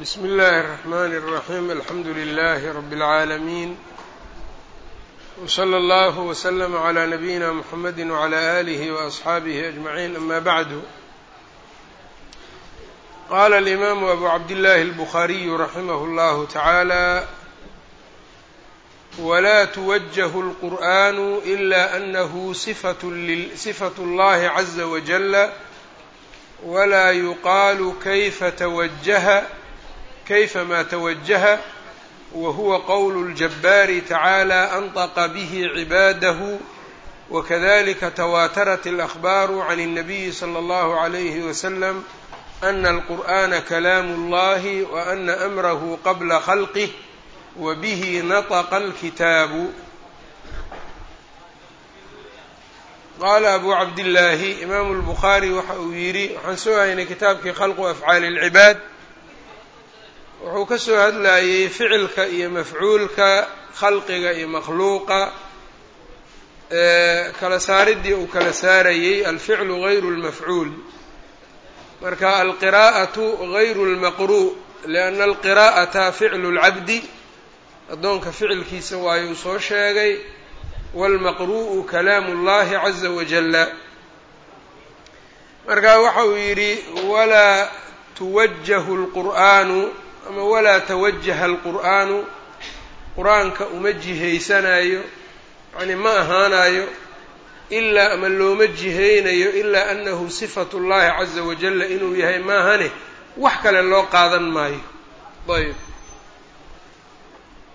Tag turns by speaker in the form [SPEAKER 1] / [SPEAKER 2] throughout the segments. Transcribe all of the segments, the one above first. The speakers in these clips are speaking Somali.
[SPEAKER 1] bsm اllh الرحmn الرaحيم alxamdu لlh رb العaalمين وslى اllه وsلم عlى نbyina mحamd وعlى آlه وأصxaabه أجمعين أma bعd qala الإmam أbu cabdالlah الbخariي رaximh اllah taعaalى wla twجه الqur'an إla أnah صfaة اllahi عزa وجل wla yuqaalu kayfa twajaha kayfa ma twajaha wa huwa qowlu اljabaari tacaalى anطqa bih cibaadahu wakadalika tawaatarat اlأkhbaaru can الnabiyi slى اllahu عalayhi waslm ana alqur'ana kalaamu اllahi wa ana amrahu qabla khalqih wa bihi naطqa اlkitaabu qaala abu cabdillaahi imaamu lbukhaari waxa uu yidhi waxaan soo haynay kitaabkii khalqu afcaali اlcibaad wuxuu ka soo hadlayey ficilka iyo mafcuulka khalqiga iyo makhluuqa kala saaridii uu kala saarayey alficlu gayru اlmafcuul marka alqiraa'atu gayru اlmaqru' lianna alqiraa'ata ficlu اlcabdi addoonka ficilkiisa waayuu soo sheegay wاlmaqru'u kalaamu اllahi caza wajala marka waxa uu yidhi walaa tuwajahu اlqur'aanu ama walaa tawajaha alqur'aanu qur'aanka uma jihaysanayo yacni ma ahaanayo ilaa ama looma jihaynayo ilaa annahu sifatu llahi caza wajalla inuu yahay maahane wax kale loo qaadan maayo. Ayb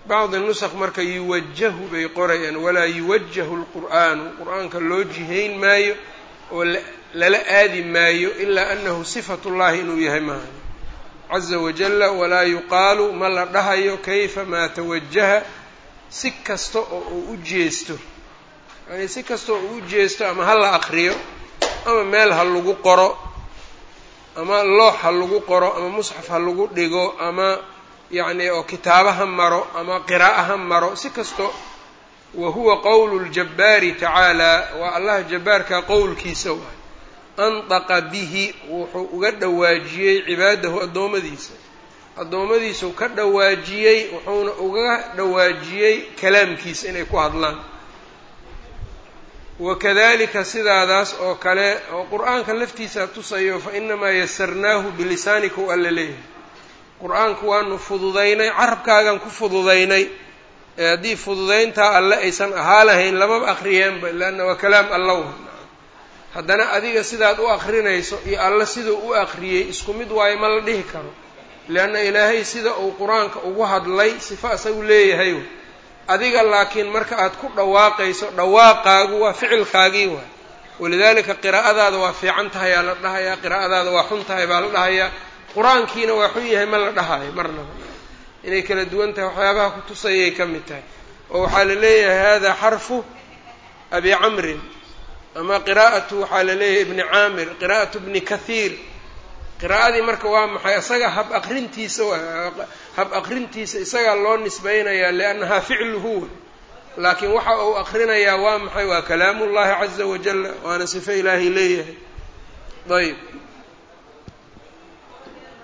[SPEAKER 1] bacdi nusaq marka yuwajahu bay qorayaan walaa yuwajahu lqur'aanu qur'aanka loo jihayn maayo oo lala aadi maayo ilaa annahu sifatu llahi inuu yahay maahane caza wajalla walaa yuqaalu ma la dhahayo kayfa maa tawajaha si kasta oo uu u jeesto. Yani si kasta oo uu u jeesto ama ha la aqriyo ama meel ha lagu qoro ama loox ha lagu qoro ama musxaf ha lagu dhigo ama yacni oo kitaaba ha maro ama qiraa'a ha maro si kasto wa huwa qowlu ljabbaari tacaala waa allah jabbaarka qowlkiisa waay andaqa bihi wuxuu uga dhawaajiyey cibaadahu addoommadiisa. Addoommadiisuu ka dhawaajiyey wuxuuna uga dhawaajiyey kalaamkiisa inay ku hadlaan. Wakadalika sidaadaas oo kale oo qur'aanka laftiisa tusayo fa inamaa yasarnaahu bilisaanika u alla leeyahay. Qur'aanku waanu fududaynay carabkaagan ku fududaynay. Ee haddii fududayntaa alle aysan ahaa lahayn lamaba akriyeenba leanna waa kalaam allaw haddana adiga sidaad u akrinayso iyo alle siduu u akriyey isku mid waayo ma la dhihi karo. Leanna ilaahay sida uu qur'aanka ugu hadlay sifo asagu leeyahay adiga laakiin marka aad ku dhawaaqayso dhawaaqaagu waa ficilkaagii waay walidaalika qiraa'adaada waa fiican tahay aa la dhahayaa qiraa'adaada waa xun tahay baa la dhahayaa. Qur'aankiina waa xun yahay ma la dhahayo marnaba inay kala duwan tahay waxyaabaha ku tusayay ka mid tahay. Oo waxaa la leeyahay hada xarfu abi camrin ama qiraa'atu waxaa la leeyahay ibni caamir qiraa'atu bni kathiir. Qiraa'adii marka waa maxay? Isaga hab aqrintiisa hab aqrintiisa isagaa loo nisbaynayaa liannahaa ficluhu. Laakiin waxa uu aqrinayaa waa maxay? Waa kalaamu llahi caza wajala waana sifo ilaahay leeyahay. Ayb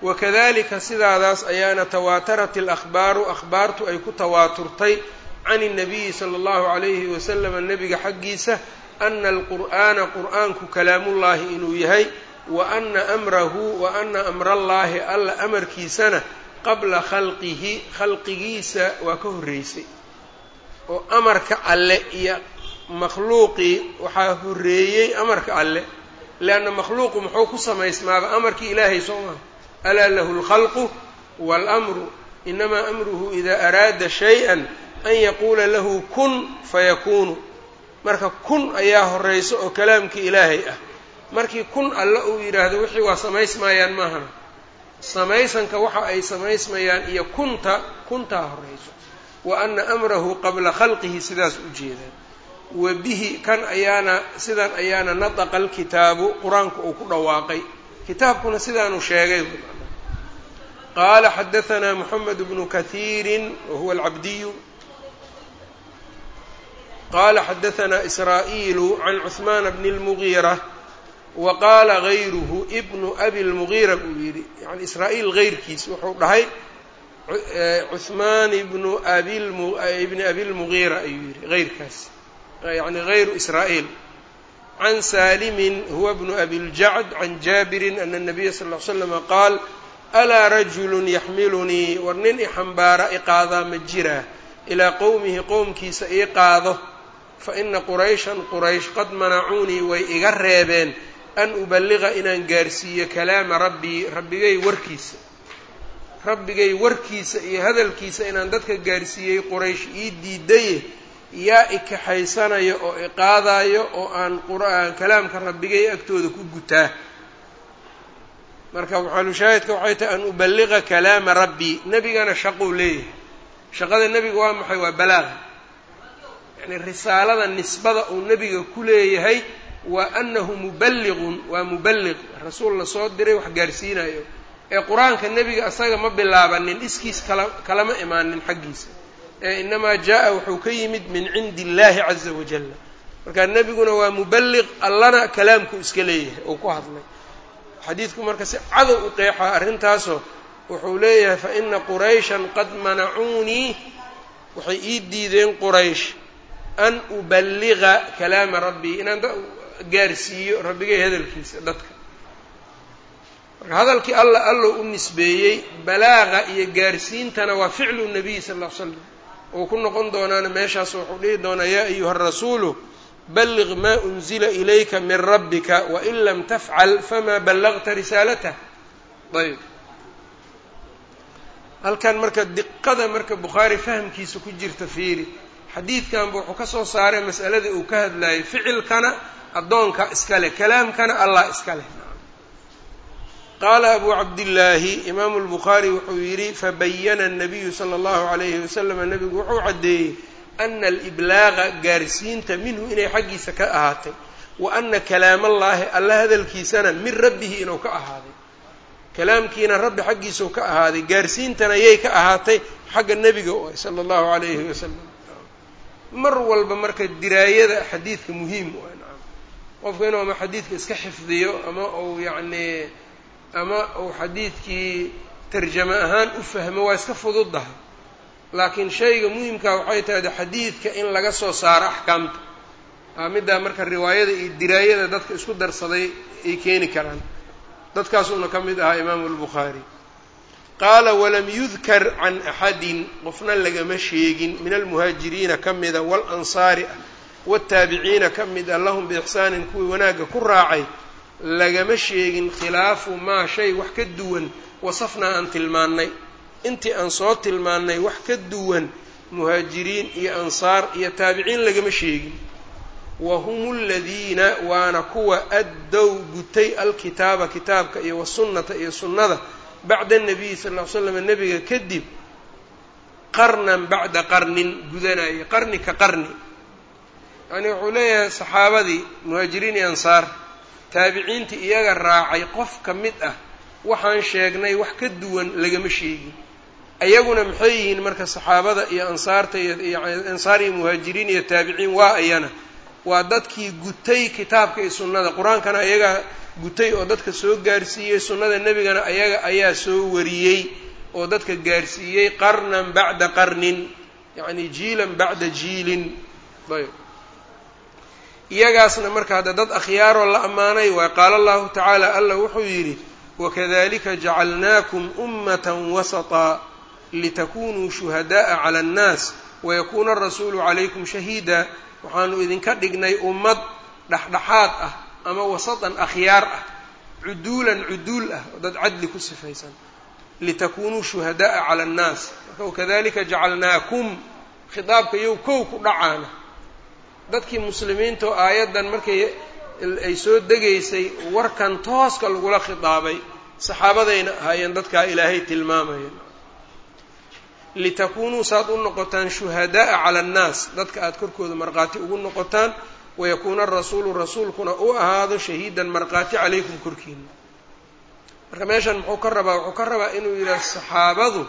[SPEAKER 1] wakadalika sidaadaas ayaana tawaatarat alahbaaru akhbaartu ay ku tawaaturtay can اnabiyi sala اllahu alayhi wasalama nebiga xaggiisa ana alqur'aana qur'aanku kalaamullaahi inuu yahay wa ana amrahu wa ana amrallaahi alla amarkiisana qabla khalqihi khalqigiisa waa ka horreysay. Oo amarka alle iyo makhluuqii waxaa horreeyey amarka alle. Leanna makhluuqu muxuu ku samaysmaaba amarkii ilaahay soo maha alaa lahu alkhalqu waalamru inamaa amruhu idaa araada shay-an an yaquula lahu kun fayakuunu marka kun ayaa horeyso oo kalaamkii ilaahay ah. Markii kun alle uu yidhaahdo wixii waa samaysmayaan maahana samaysanka waxa ay samaysmayaan iyo kunta kuntaa horeyso. Wa ana amrahu qabla khalqihi sidaas u jeedaan wa bihi kan ayaana sidan ayaana nadaqa alkitaabu qur'aanku uu ku dhawaaqay. Kitaabkuna sidaanu sheegay qaala xadahanaa moxamed bnu kahiiri wa huwa alcabdiyu qala xadaثna israa'iilu can cuثmaan bni اlmugiira wa qaala gayruhu ibnu abi lmugiira buu yidhi yani israa'iil gayrkiis wuxuu dhahay cuhmaan ibnu abibni abi lmugiira ayuu yidhi gayrkaas yani gayru israa'iil can saalimin huwa bnu abi ljacd can jaabirin ana الnabiya sal ly slama qaal alaa rajulu yaxmilunii war nin ixambaara iqaadaa ma jiraa ilaa qowmihi qowmkiisa ii qaado faina qurayshan quraysh qad manacuunii way iga reebeen an uballiqa inaan gaarsiiyo kalaama rabbii rabbigay warkiisa. Rabbigay warkiisa iyo hadalkiisa inaan dadka gaarsiiyey quraysh ii diidaye yaa ikaxaysanayo oo iqaadayo oo aan kalaamka rabbigay agtooda ku gutaa. Marka maxalushaahidka waxay tahay an uballiqa kalaama rabbii nebigana shaqou leeyahay. Shaqada nebiga waa maxay? Waa balaaga yacni risaalada nisbada uu nebiga ku leeyahay waa anahu muballiqun waa muballiq. Rasuul la soo diray wax gaarsiinayo ee qur'aanka nebiga asaga ma bilaabanin iskiis kala kalama imaanin xaggiisa. Ee inamaa jaa-a wuxuu ka yimid min cindi illahi caza wajalla marka nebiguna waa muballiq allana kalaamku iska leeyahay oo ku hadlay. Xadiidku marka si cadow u qeexaa arrintaasoo wuxuu leeyahay fa ina qurayshan qad manacuunii waxay ii diideen quraysh an uballiqa kalaama rabbii inaan gaarsiiyo rabbigay hadalkiisa dadka. Marka hadalkii alla allo u nisbeeyey balaaqa iyo gaarsiintana waa ficlu nabiy sal ll ly slam uu ku noqon doonaana meeshaas wuxuu dhihi doonaa yaa ayuha rasuulu balliq maa unzila ilayka min rabbika wain lam tafcal famaa ballagta risaalatah ayb. Halkan marka diqada marka bukhaari fahamkiisa ku jirta fiiri xadiidkanba wuxuu ka soo saaray masaladii uu ka hadlayay ficilkana addoonka iska leh kalaamkana allah iska leh qaala abuu cabdillaahi imaamu lbukhaari wuxuu yidhi fabayana annabiyu sala allahu calayhi wasalama nebigu wuxuu caddeeyey ana aliblaaqa gaarsiinta minhu inay xaggiisa ka ahaatay wa ana kalaamallaahi alla hadalkiisana min rabbihi inuu ka ahaaday. Kalaamkiina rabbi xaggiisau ka ahaaday gaarsiintana yay ka ahaatay xagga nebiga sala allahu calayhi wasalam mar walba marka diraayada xadiidka muhiim u ah qofku inuu ama xadiidka iska xifdiyo ama uu yacnii ama uu xadiidkii tarjamo ahaan u fahmo waa iska fududdahay laakiin shayga muhimkaa waxay tahay xadiidka in laga soo saaro axkaamta aa middaa marka riwaayada iyo diraayada dadka isku darsaday ay keeni karaan. Dadkaasuuna ka mid ahaa imaamu albukhaari qaala walam yudkar can axadin qofna lagama sheegin min almuhaajiriina ka mida waalansaari ah ka mid a lahum biixsaanin kuwii wanaagga ku raacay lagama sheegin khilaafu maa shay wax ka duwan wasafnaa aan tilmaannay. Intii aan soo tilmaannay wax ka duwan muhaajiriin iyo ansaar iyo taabiciin lagama sheegin. Wa hum aladiina waana kuwa addow gutay alkitaaba kitaabka iyo wasunnata iyo sunnada bacda anabiyi sal ll ly slam nebiga kadib qarnan bacda qarnin gudanaya qarni ka qarni. Yacni wuxuu leeyahay saxaabadii muhaajiriin iyo ansaar taabiciintii iyaga raacay qof ka mid ah waxaan sheegnay wax ka duwan lagama sheegin. Ayaguna maxay yihiin marka saxaabada iyo ansaarta iyo ansaar iyo muhaajiriin iyo taabiciin waa ayana waa dadkii gutay kitaabka iyo sunnada. Qur'aankana ayagaa gutay oo dadka soo gaarsiiyey sunnada nebigana ayaga ayaa soo wariyey oo dadka gaarsiiyey qarnan bacda qarnin yacnii jiilan bacda jiilin. Ayb. Iyagaasna marka hadda dad akhyaaroo la ammaanay waay qaala allahu tacaala allah wuxuu yidhi wakadalika jacalnaakum ummatan wasataa litakunuu shuhadaءa cala annaas wayakuuna arasuulu calaykum shahiida. Waxaanu idinka dhignay ummad dhexdhexaad ah ama wasadan akhyaar ah cuduulan cuduul ah oo dad cadli ku sifaysan litakuunuu shuhada'a cala annaas. Marka wakadalika jacalnaakum khitaabka yow kow ku dhacaana. Dadkii muslimiintaoo aayaddan markay ay soo degaysay warkan tooska lagula khidaabay saxaabadayna ahaayeen dadkaa ilaahay tilmaamaya litakunuu saad u noqotaan shuhadaa'a cala annaas dadka aada korkooda markhaati ugu noqotaan wayakuuna arasuulu rasuulkuna u ahaado shahiidan markhaati calaykum korkiina marka meeshan muxuu ka rabaa wuxuu ka rabaa inuu yidhaah saxaabadu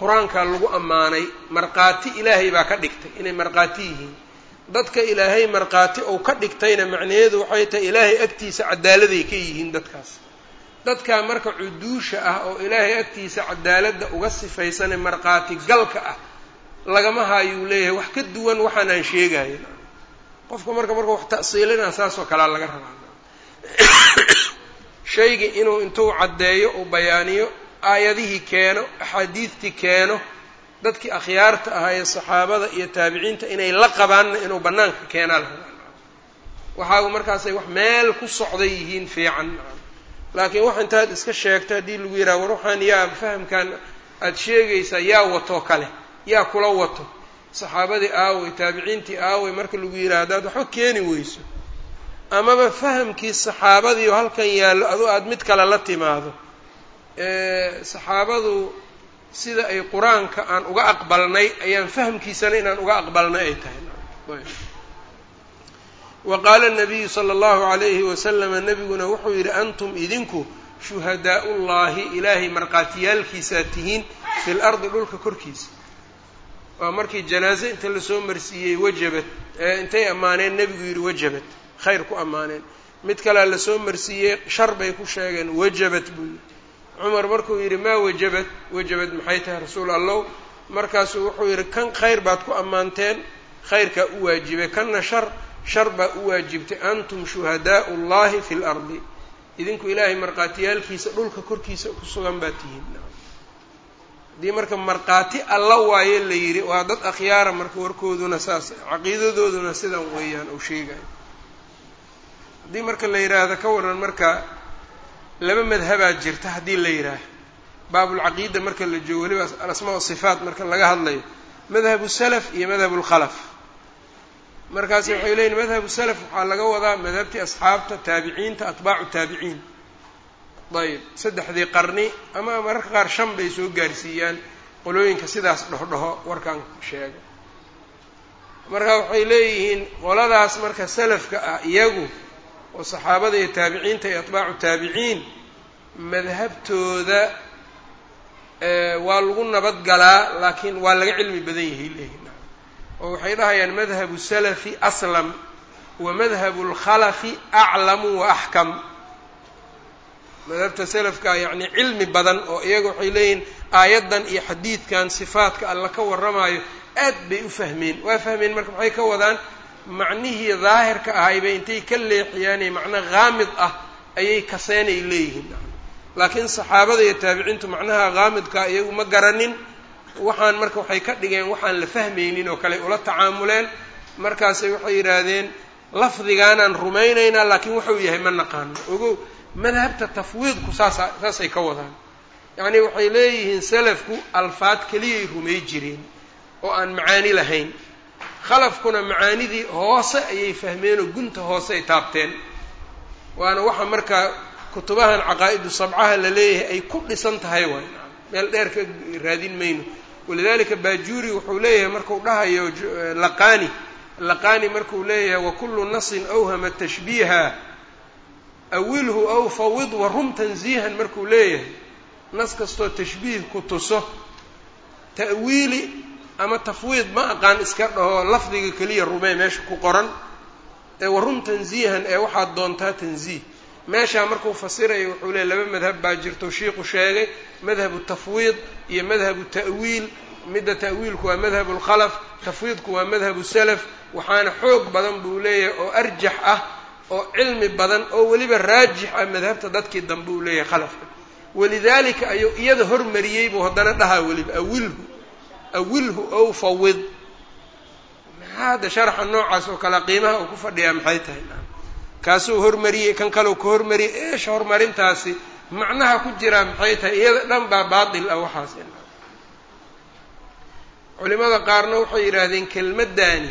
[SPEAKER 1] qur'aankaa lagu ammaanay markhaati ilaahay baa ka dhigtay inay markhaati yihiin dadka ilaahay markhaati ou ka dhigtayna macnaheedu waxay tahay ilaahay agtiisa cadaaladay ka yihiin dadkaas dadkaa marka cuduusha ah oo ilaahay agtiisa cadaaladda uga sifaysane markhaati galka ah lagama haayuu leeyahay wax ka duwan waxaan aan sheegayo qofka marka marka wax ta'siilinaa saasoo kalea laga rabaa. Shayga inuu intuu caddeeyo uu bayaaniyo aayadihii keeno axaadiidtii keeno dadkii akhyaarta ahaa ee saxaabada iyo taabiciinta inay la qabaanna inuu bannaanka keenaa la rabaa. Waxaagu markaasay wax meel ku socday yihiin fiican. Laakiin wax intaad iska sheegto haddii lagu yidhaha war waxaan yaa fahamkan aada sheegaysaa yaa watoo kale yaa kula wato saxaabadii aawey taabiciintii aawey marka lagu yidhaha haddaad waxba keeni weyso. Amaba fahamkii saxaabadiio halkan yaallo adu aada mid kale la timaado. Saxaabadu sida ay qur'aanka aan uga aqbalnay ayaan fahamkiisana inaan uga aqbalnay ay tahay. Wa qaala nabiyu sala allahu calayhi wasalama nebiguna wuxuu yidhi antum idinku shuhadaau llahi ilaahay markhaatiyaalkiisaa tihiin fi lardi dhulka korkiisa waa markii janaaze inta la soo marsiiyey wajabad intay ammaaneen nebigu yidhi wajabad khayr ku ammaaneen. Mid kalea la soo marsiiyey shar bay ku sheegeen wajabad buu yidhi. Cumar markuu yidhi maa wajabad? Wajabad maxay tahay rasuul allow? Markaasuu wuxuu yidhi kan khayr baad ku ammaanteen khayrkaa u waajibay. Kanna shar shar baa u waajibtay. Antum shuhadaau llahi fi lardi idinku ilaahay markhaatiyaalkiisa dhulka korkiisa ku sugan baa tihiin haddii marka markhaati alla waaye la yidhi waa dad akhyaara marka warkooduna saas caqiidadooduna sidan weeyaan uu sheegayo haddii marka la yidhaahdo ka waran marka laba madhabaa jirta haddii la yidhaaho baabulcaqiida marka la joogo weliba alasmaa wasifaat marka laga hadlayo. Madhabu salaf iyo madhabu lkhalaf markaasi waxay leeyihiin madhabu salaf waxaa laga wadaa madhabtii asxaabta taabiciinta atbaacu taabiciin ayb saddexdii qarni ama mararka qaar shan bay soo gaarsiiyaan. Qolooyinka sidaas dhohdhaho warkan sheego. Marka waxay leeyihiin qoladaas marka salafka ah iyagu oo saxaabada iyo taabiciinta iyo atbaacu taabiciin madhabtooda waa lagu nabadgalaa laakiin waa laga cilmi badan yahay leeyihiin oo waxay dhahayaan madhabu salafi aslam wa madhabu lkhalafi aclamu wa axkam madhabta salafka yacni cilmi badan oo iyaga waxay leeyihiin aayaddan iyo xadiidkan sifaadka alla ka warramayo aad bay u fahmeen. Waa fahmeen marka maxay ka wadaan? Macnihii daahirka ahay bay intay ka leexiyaanee macno haamid ah ayay kaseenay leeyihiin. Laakiin saxaabada iyo taabiciintu macnaha haamidkaa iyagu ma garanin. Waxaan marka waxay ka dhigeen waxaan la fahmaynin oo kale ula tacaamuleen. Markaasay waxay yidhaahdeen lafdigaanaan rumaynaynaa laakiin wuxuu yahay ma naqaano ogow madhabta tafwiidku saasa saasay ka wadaan. Yacnii waxay leeyihiin salafku alfaad keliyay rumay jireen oo aan macaani lahayn. Khalafkuna macaanidii hoose ayay fahmeen oo gunta hoose ay taabteen. Waana waxa marka kutubahan caqaa'idu sabcaha la leeyahay ay ku dhisan tahay waay. Meel dheer ka raadin mayno. Walidalika baajuuri wuxuu leeyahay marku dhahayo laqani laqani markuu leeyahay wakullu nasin awhama tashbiiha awilhu aw fawid warum tanziihan markuu leeyahay nas kastoo tashbiih ku tuso ta'wiili ama tafwiid ma aqaan iska dhaho lafdiga keliya rumee meesha ku qoran ee warum tanziihan ee waxaad doontaa tanziih. Meeshaa markuu fasirayo wuxuu leeyay laba madhab baa jirto shiiku sheegay madhabu tafwiid iyo madhabu ta'wiil. Midda ta'wiilku waa madhabu lkhalaf tafwiidku waa madhabu salaf waxaana xoog badan buu leeyahay oo arjax ah oo cilmi badan oo weliba raajix ah madhabta dadkii dambe uu leeyahay khalafka walidaalika ayuu iyada hormariyey buu haddana dhahaa weliba awilhu awilhu ow fawid. Maxaa hadda sharaxa noocaas oo kale qiimaha uu ku fadhiyaa maxay tahay? Kaasuu hormariyey kan kaleu ka hormariyey eesha horumarintaasi macnaha ku jiraa maxay tahay? Iyada dhan baa baatil ah waxaas culimada qaarna waxay yidhaahdeen kelmaddaani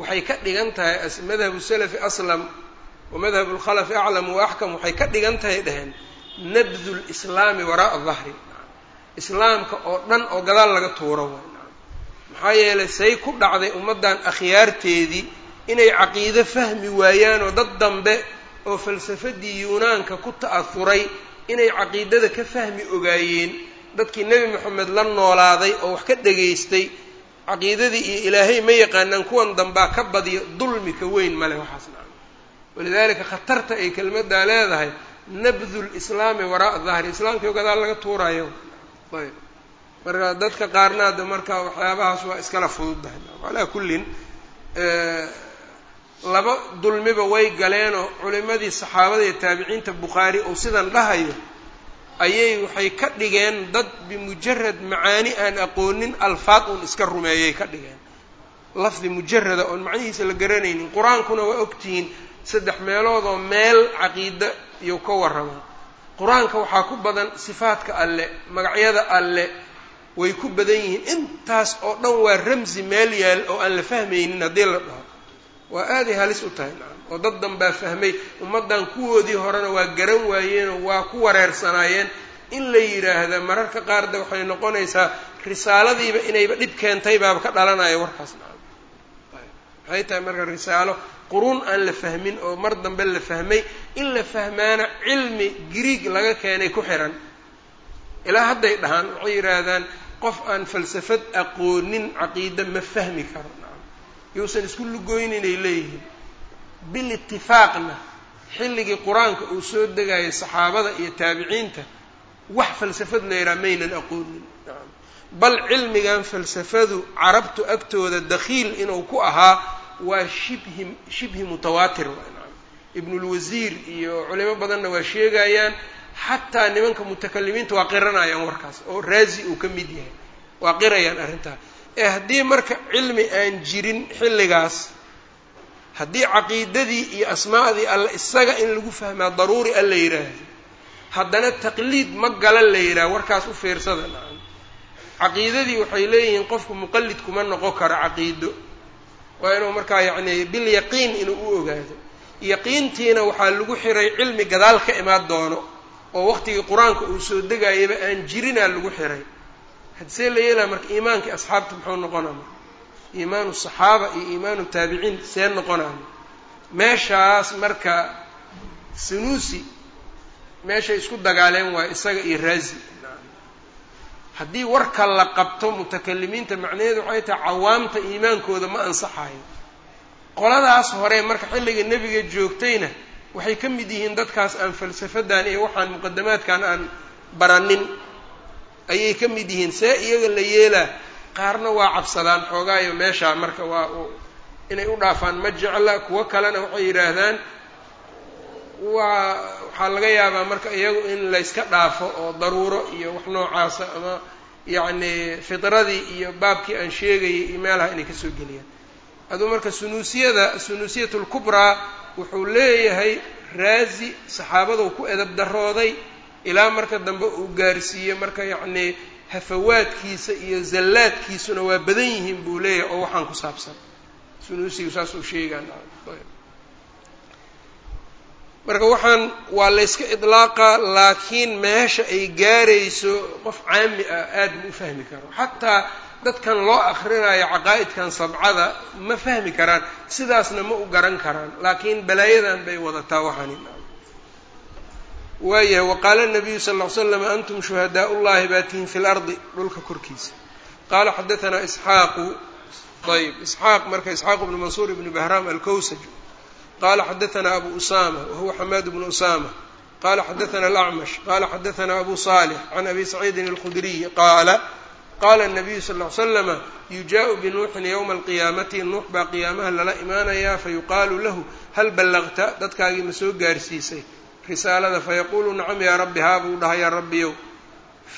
[SPEAKER 1] waxay ka dhigan tahay madhabu salafi aslam wa madhabu lkhalafi aclam wa axkam waxay ka dhigan tahay dheheen nabdu lislaami waraa'a dahri islaamka oo dhan oo gadaal laga tuuro way. Maxaa yeelay say ku dhacday ummaddan akhyaarteedii inay caqiido fahmi waayaan oo dad dambe oo falsafadii yuunaanka ku ta'ahuray inay caqiidada ka fahmi ogaayeen dadkii nebi moxamed la noolaaday oo wax ka dhegaystay caqiidadii iyo ilaahay ma yaqaanaan kuwan dambaa ka badiya dulmi ka weyn male waxaas. nacam walidaalika khatarta ay kelmaddaa leedahay nabdu lislaami waraa dahri islaamkii gadaal laga tuurayo. Ayb. Marka dadka qaarna hadda marka waxyaabahaas waa iskala fududdahay calaa kullin laba dulmiba way galeenoo culimadii saxaabada iyo taabiciinta bukhaari ou sidan dhahayo ayay waxay ka dhigeen dad bimujarad macaani aan aqoonin alfaad uun iska rumeeyay ka dhigeen. Lafdi mujarada oon macnihiisa la garanaynin qur'aankuna waa ogtihiin saddex meeloodoo meel caqiida iyou ka warramaa qur'aanka waxaa ku badan sifaadka alle magacyada alle way ku badan yihiin. Intaas oo dhan waa ramsi meel yaal oo aan la fahmaynin haddii la dhaho. Waa aaday halis u tahay nacam oo dad dan baa fahmay. Ummaddan kuwoodii horena waa garan waayeenoo waa ku wareersanaayeen. In la yidhaahda mararka qaarda waxay noqonaysaa risaaladiiba inayba dhib keentay baaba ka dhalanaya warkaas nacam maxay tahay marka risaalo quruun aan la fahmin oo mar dambe la fahmay in la fahmaana cilmi grieg laga keenay ku xihan ilaa hadday dhahaan waxay yidhaahdaan qof aan falsafad aqoonin caqiida ma fahmi karo. Yousan isku lugoyninay leeyihiin. Bilitifaaqna xilligii qur'aanka uu soo degayay saxaabada iyo taabiciinta wax falsafad la yidhaha maynan aqoonin. Bal cilmigan falsafadu carabtu agtooda dakhiil inuu ku ahaa waa shibhi shibhi mutawaatir ibnulwasiir iyo culimo badanna waa sheegayaan xataa nimanka mutakalimiinta waa qiranayaan warkaas oo raazi uu ka mid yahay. Waa qirayaan arrintaa. Ee haddii marka cilmi aan jirin xilligaas haddii caqiidadii iyo asmaa'dii alle isaga in lagu fahmaa daruuri a la yidhaahdo haddana taqliid ma galan la yidhaha warkaas u fiirsada. Caqiidadii waxay leeyihiin qofku muqallid kuma noqon karo caqiido waa inuu markaa yacni bilyaqiin inuu u ogaado. Yaqiintiina waxaa lagu xiray cilmi gadaal ka imaan doono oo waqtigii qur'aanka uu soo degayaba aan jirinaa lagu xiray. Hadsee la yeelaa marka iimaankii asxaabta muxuu noqonaa? Marka iimaanu saxaaba iyo iimaanu taabiciin see noqonaa? Meeshaas marka sunuusi meeshay isku dagaaleen waayo isaga iyo raazi haddii warka la qabto mutakalimiinta macnaheedu waxay tahay cawaamta iimaankooda ma ansaxayo. Qoladaas hore marka xilliga nebiga joogtayna waxay ka mid yihiin dadkaas aan falsafadan iyo waxaan muqadamaadkan aan baranin ayay ka mid yihiin see iyaga la yeelaa qaarna waa cabsadaan xoogaayo meeshaa marka waa inay u dhaafaan ma jecla kuwo kalena waxay yidhaahdaan waa waxaa laga yaabaa marka iyagu in layska dhaafo oo daruuro iyo wax noocaasa ama yacni fitradii iyo baabkii aan sheegayay iyo meelaha inay ka soo geliyaan. Aduu marka sunuusiyada sunuusiyat lkubraa wuxuu leeyahay raazi saxaabaduu ku edab darooday ilaa marka dambe uu gaarsiiye marka yacnii hafawaadkiisa iyo zallaadkiisuna waa badan yihiin buu leeyahay oo waxaan ku saabsan. Sunuusigu saas uu sheegaan marka waxaan waa layska idlaaqaa laakiin meesha ay gaarayso qof caami ah aada ma u fahmi karo. Xataa dadkan loo akrinayo caqaa'idkan sabcada ma fahmi karaan sidaasna ma u garan karaan. Laakiin balaayadan bay wadataa waxaani waayahay waqaala nabiyu sal ly slam antum shuhadaa ullahi baatihin fi lardi dhulka korkiisa. Qaala xadaanaa isxaaqu ayb isxaaq marka isxaaq bnu mansuur ibnu bahraam alkowsaj qala xadaanaa abu usama wahuwa xamaad bnu usama qala xadaana alacmash qala xadaanaa abu salix can abi saciidin alkhudriy qaala qala nabiyu sal ly slama yujaءu binuuxin ywma alqiyaamati nuux baa qiyaamaha lala imaanayaa fayuqaalu lahu hal ballaqta dadkaagii ma soo gaarsiisay. risaalada fayaquulu nacam yaa rabbi haa buu dhaha yaa rabbiyow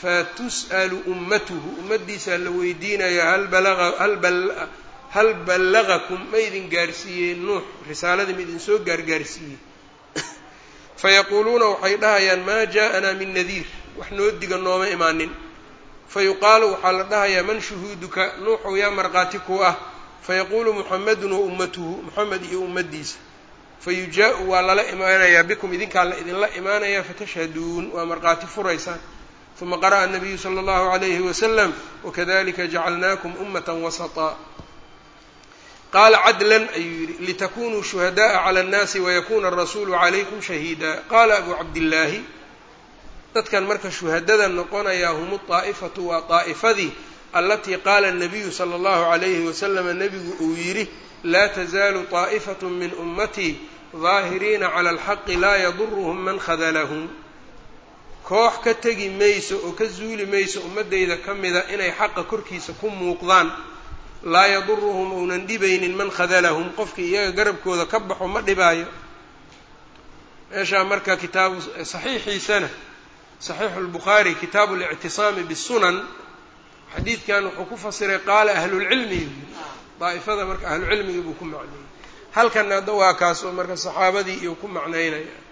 [SPEAKER 1] fatus'alu ummatuhu ummaddiisaa la weydiinayaa hal ballagakum ma idin gaarsiiyey nuux risaaladii ma idin soo gaargaarsiiyey. Fayaquuluuna waxay dhahayaan maa ja'anaa min nadiir. Wax noo diga nooma imaanin. Fayuqaalu waxaa la dhahayaa man shuhuuduka? Nuuxow yaa markhaati ku ah. Fayaquulu muxamedun wa ummatuhu. Moxamed iyo ummaddiisa. Fayujaa-u waa lala imaanayaa bikum idinkaa la idinla imaanayaa fatashhaduun. Waa markhaati furaysaan uma qara'a nabiyu sala allahu calayhi wasalam wakadalika jacalnaakum ummata wasaطaa qaala cadlan ayuu yidhi litakunuu shuhadaءa clى اnnaasi wayakuna arasuulu calaykum shahiida qaala abu cabdillaahi dadkan marka shuhadada noqonayaa hum aa'ifatu waa daa'ifadii alatii qaala الnabiyu salى اllahu عalayhi waslama nebigu uu yidhi laa tazaalu طaa'ifaة min ummatii daahiriina calى اlxaqi laa yaduruhum man khadalahum koox ka tegi mayso oo ka zuuli mayso ummaddayda ka mida inay xaqa korkiisa ku muuqdaan laa yaduruhum uunan dhibaynin man khadalahum. Qofkii iyaga garabkooda ka baxo ma dhibaayo. Meeshaa marka kitaabu eh, saxiixiisana saxiixu lbukhaari kitaabu lictisaami bisunan xadiidkan wuxuu ku fasiray qaala ahlulcilmi. Daa'ifada marka ahlucilmiga buu ku macneeyey. Halkana hadda waa kaas marka saxaabadii iyo ku macnaynaya.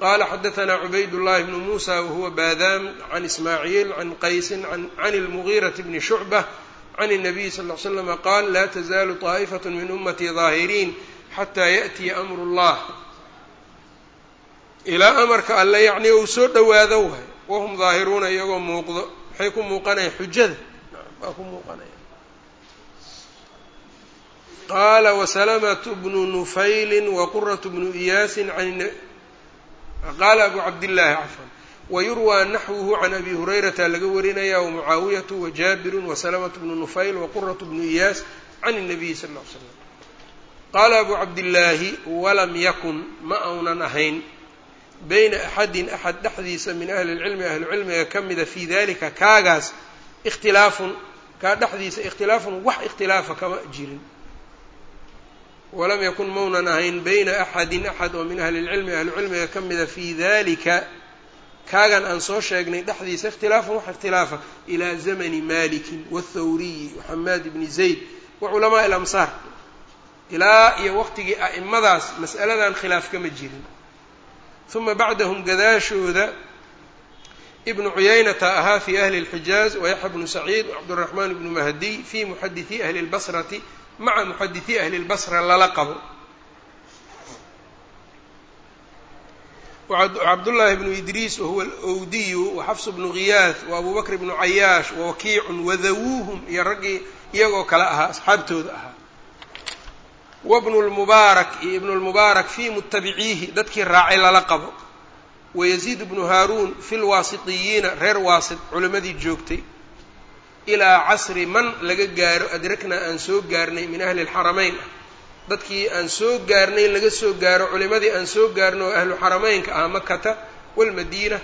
[SPEAKER 1] Qaala xadatanaa cubaydullahi bnu muusa wahuwa baadaam can ismaaciil can qaysin can ilmugiirati bni shucba can الnabiy sal ly slm qaal la tazaalu طaa'ifaة min umatii ظaahiriin xataa yaأtiya amr اllah ilaa amarka alle yacni uu soo dhowaado waay wahum ظaahiruuna iyagoo muuqdo maxay ku muuqanaya xujada waa ku muuqanaya qaala waslmt bnu nufayli waquraة bnu iyaasi qaala abu cabdillaahi cafan wayurwaa naxwuhu can abi hurayrata laga warinaya wamucaawiyatu wajaabiru wasalamatu bnu nufayl waquratu bnu iyaas can الnabiy sal ll ly slam qaala abu cabdillaahi walam yakun ma aunan ahayn bayna axadin axad dhexdiisa min ahli اlcilmi ahlucilmiga ka mida fii dalika kaagaas ikhtilaafun kaa dhexdiisa ikhtilaafun wax ikhtilaafa kama jirin walam yakun maunan ahayn bayna axadin axad oo min ahli lcilmi ahlucilmiga ka mida fii dalika kaagan aan soo sheegnay dhexdiisa ikhtilaafan wax ikhtilaafa ilaa zamani malikin wاthawriyi waxamaad bni zayd wa culamaءi اlamsaar ilaa iyo waqtigii a'imadaas mas'aladan khilaaf kama jirin uma bacdahum gadaashooda ibnu cuyaynata ahaa fi ahli اlxijaaz wayaxya bnu saciid wcabdالraxmaan bnu mahdiy fi muxaditثi ahli اlbasrati maca muxaditثi ahli اlbasra lala qabo Cabdullaahi bnu idriis wahuwa alowdiyu waxafs bnu ghiyaas wa abu bakr bnu cayaash wawakiicun wadawuuhum iyo raggii iyagoo kale ahaa asxaabtooda ahaa wabnu lmubaarak iyo ibnu lmubaarak fii mutabiciihi dadkii raacay lala qabo wayaziid bnu haaruun fi lwaasitiyiina reer waasit culimmadii joogtay ilaa casri man laga gaaro adraknaa aan soo gaarnay min ahli lxaramayn ah dadkii aan soo gaarnay laga soo gaaro culimadii aan soo gaarno oo ahlu xarameynka ah makata waalmadiina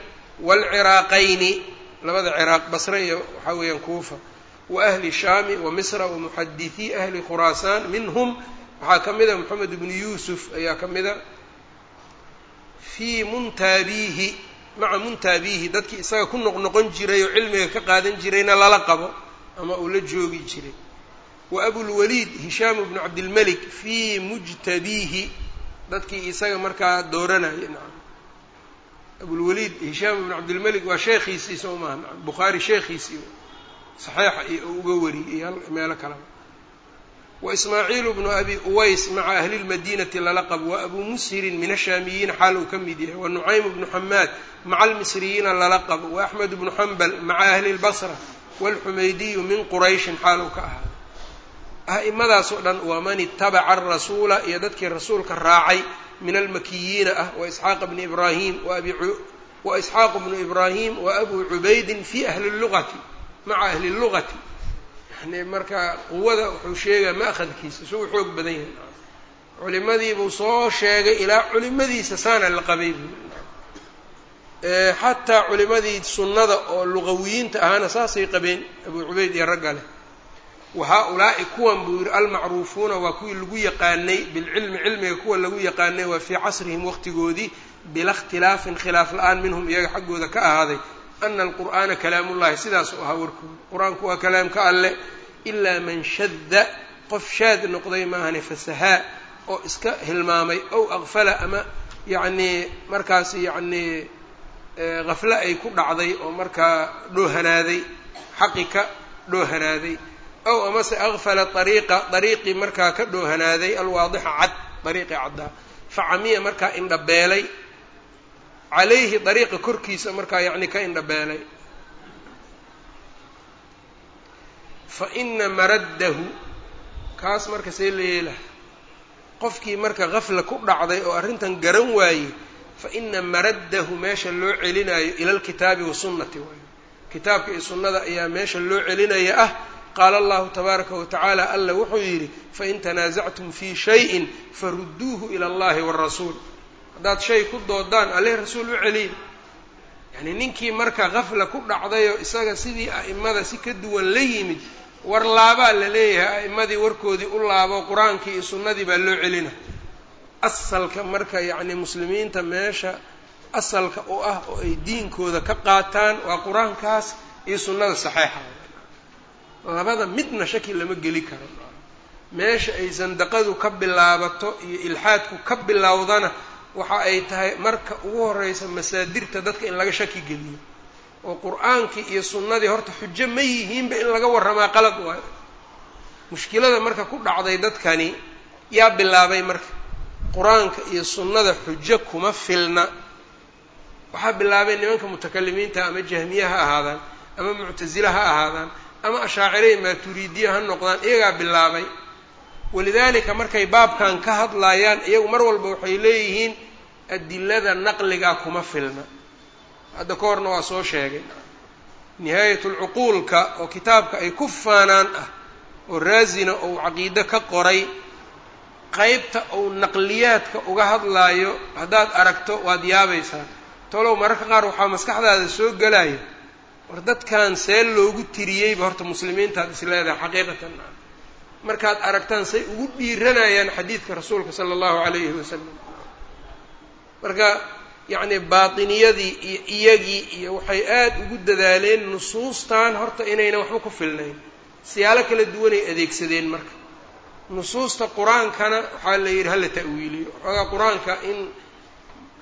[SPEAKER 1] waalciraaqayni labada ciraaq basre iyo waxaa weeyaan kuufa wa ahli shaami wa misra wa muxadithii ahli khuraasaan minhum waxaa ka mida moxamed ibnu yuusuf ayaa ka mida fii muntaabiihi maca muntaabiihi dadkii isaga ku noqnoqon jiray oo cilmiga ka qaadan jirayna lala qabo ama uu la joogi jiray wa abulwaliid hishaamu bnu cabdilmelik fii mujtabiihi dadkii isaga markaa dooranaya nacam. Abulwaliid hishaam bnu cabdilmelik waa sheekhiisii soo maaha nacam. Bukhaari sheekhiisii saxiixa iyo uga wariyey meelo kaleba wa ismaaciilu bnu abi uways maca ahli lmadiinati lala qabo. Wa abuu mushirin min ashaamiyiina xaal uu ka mid yahay. Wa nucaymu bnu xamaad maca almisriyiina lala qabo. Wa axmed bnu xambal maca ahli lbasra waalxumaydiyu min qurayshin xaal uu ka ahaaday a'imadaasoo dhan waa man itabaca arasuula iyo dadkii rasuulka raacay min almakiyiina ah wa isxaaqa bni ibraahim wa isxaaqu bnu ibraahim wa abuu cubaydin fi ahli lugati maca ahli lugati yani marka quwada wuxuu sheegaa ma'khadkiisa suu xoog badan yahay. Culimadiibuu soo sheegay ilaa culimadiisa saana la qabay. Xataa culimadii sunnada oo luqawiyiinta ahaana saasay qabeen abuu cubayd iyo ragga leh wa haa-ulaa'i kuwan buu yidhi almacruufuuna waa kuwii lagu yaqaanay bilcilmi cilmiga kuwa lagu yaqaanay waa fii casrihim waqtigoodii bila ikhtilaafin khilaaf la'aan minhum iyaga xaggooda ka ahaaday. Ana alqur'aana kalaamullahi sidaasuu ahaa warkooda qur'aanku waa kalaamka alleh ilaa man shadda qof shaad noqday maahane fasahaa oo iska hilmaamay ow aqfala ama yacnii markaas yacnii hafle ay ku dhacday oo markaa dhoohanaaday xaqi ka dhoohanaaday ow amase akfala ariiqa dariiqii markaa ka dhoohanaaday alwaadixa cad dariiqii caddaa facamiya markaa indhabeelay calayhi dariiqa korkiisa markaa yacni ka indhabeelay fa ina maraddahu kaas marka see la qofkii marka hafla ku dhacday oo arrintan garan waayey fa ina maraddahu meesha loo celinaayo ila alkitaabi wasunnati waayo kitaabka iyo sunnada ayaa meesha loo celinaya ah qaala allahu tabaaraka wa tacaala alla wuxuu yidhi fain tanaasactum fii shayin farudduuhu ila allahi waarasuul haddaad shay ku doodaan alleh rasuul u celiya yacni ninkii marka qafla ku dhacdayoo isaga sidii a'imada si ka duwan la yimid war laabaa la leeyahay a'immadii warkoodii u laabo qur'aankii iyo sunnadii baa loo celina asalka marka yacni muslimiinta meesha asalka u ah oo ay diinkooda ka qaataan waa qur'aankaas iyo sunnada saxeixa labada midna shaki lama geli karo. Meesha ay sandaqadu ka bilaabato iyo ilxaadku ka bilowdana waxa ay tahay marka ugu horeysa masaadirta dadka in laga shaki geliyo. Oo qur'aankii iyo sunnadii horta xujo ma yihiinba in laga warramaa qalad waayo. Mushkilada marka ku dhacday dadkani yaa bilaabay marka. Qur'aanka iyo sunnada xujo kuma filna. Waxaa bilaabay nimanka mutakalimiinta ama jahmiye ha ahaadaan ama muctasile ha ahaadaan ama ashaacirey maaturiidiya ha noqdaan iyagaa bilaabay. Walidaalika markay baabkan ka hadlayaan iyagu mar walba waxay leeyihiin adilada naqligaa kuma filna. Hadda ka horna waa soo sheegay. Nihaayatulcuquulka oo kitaabka ay ku faanaan ah oo raasina ou caqiide ka qoray qeybta ou naqliyaadka uga hadlaayo haddaad aragto waad yaabaysaa. Tolow mararka qaar waxaa maskaxdaada soo gelaya war dadkan see loogu tiriyeyba horta muslimiintaad is leedahay xaqiiqatan. Markaad aragtaan say ugu dhiiranayaan xadiidka rasuulka sala allahu calayhi wasalam marka yacni baatiniyadii iyo iyagii iyo waxay aada ugu dadaaleen nusuustan horta inaynan waxba ku filnayn. Siyaalo kala duwanay adeegsadeen marka. Nusuusta qur'aankana waxaa la yidhi hala ta'wiiliyo? Xoogaa qur'aanka in